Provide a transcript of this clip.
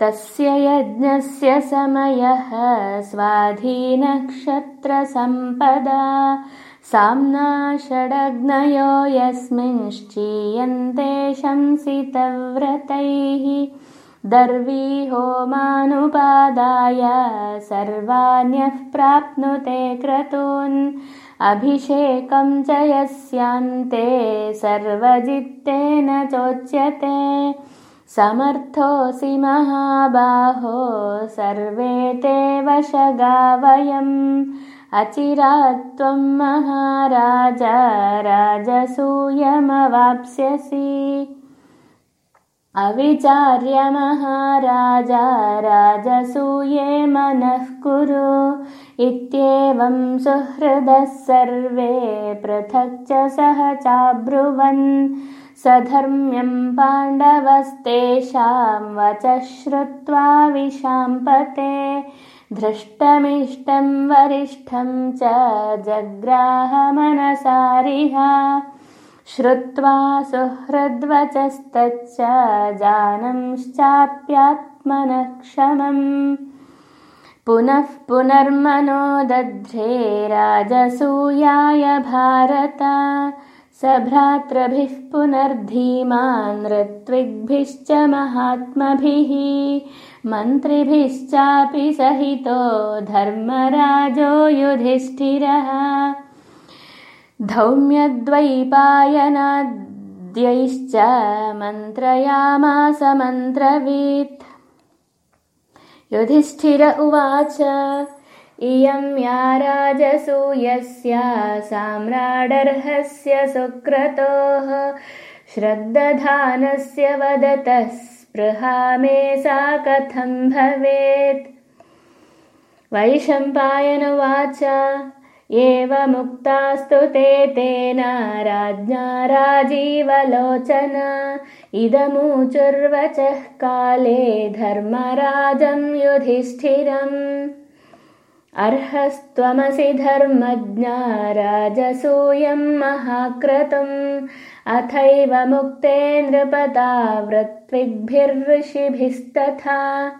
तस्य यज्ञस्य समयः स्वाधीनक्षत्रसम्पदा। साम्ना षडग्नयो यस्मिंश्चीयन्ते शंसितव्रतैः। दर्वी होमानुपादाय सर्वाण्यः प्राप्नुते क्रतून्। अभिषेकं च यस्यान्ते सर्वजित्तेन चोच्यते समर्थोऽसि महाबाहो सर्वे ते वशगा वयम् अचिरात् त्वं महाराजा राजसूयमवाप्स्यसि। अविचार्य महाराजा राजसूये मनः कुरु। इत्येवं सुहृदः सर्वे पृथक् च सह चाब्रुवन् सधर्म्यं पाण्डवस्तेषां वचः श्रुत्वा विशाम्पते धृष्टमिष्टं वरिष्ठं च जग्राहमनसारिह। श्रुत्वा सुहृद्वचस्तच्च जानंश्चाप्यात्मनः क्षमम् पुनः पुनर्मनो दध्रे राजसूयाय भारत स भ्रातृभिः पुनर्धीमान् ऋत्विग्भिश्च महात्मभिः मन्त्रिभिश्चापि सहितो धर्मराजो युधिष्ठिरः। धौम्यद्वैपायनाद्यैश्च मन्त्रयामास मन्त्रवीत्। युधिष्ठिर उवाच इयं या राजसूयस्य साम्राडर्हस्य सुक्रतोः श्रद्दधानस्य वदतः स्पृहा मे सा कथं भवेत्? वैशम्पायन उवाच एवमुक्तास्तु ते तेन राज्ञा राजीवलोचन। इदमूचुर्वचः काले धर्मराजं युधिष्ठिरम् अर्हस्त्वमसि धर्मज्ञा राजसूयं महाक्रतुम्। अथैव मुक्ते नृपता वृत्विग्भिर्षिभिस्तथा